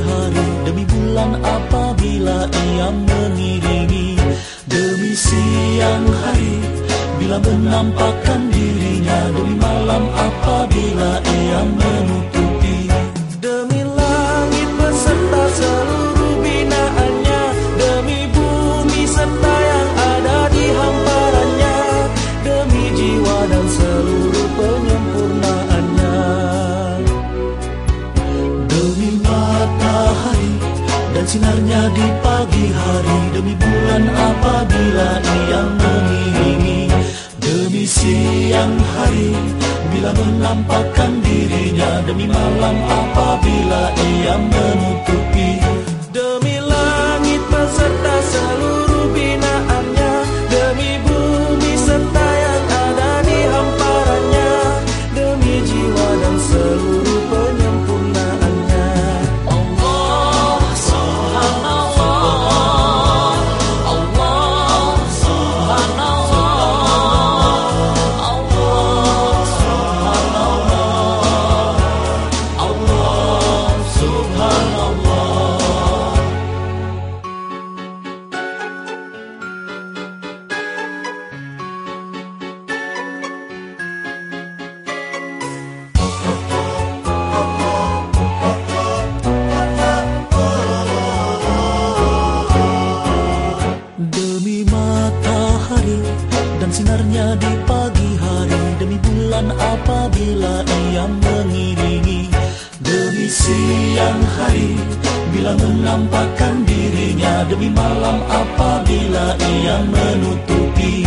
hari Demi bulan apabila ia mengiringi. Demi siang hari bila menampakkan dirinya. Demi malam apabila ia menutup dan sinarnya di pagi hari. Demi bulan apabila ia mengiringi Demi siang hari bila menampakkan dirinya. Demi malam apabila ia menutupi dan sinarnya di pagi hari Demi bulan apabila ia mengiringi Demi siang hari bila menampakkan dirinya. Demi malam apabila ia menutupi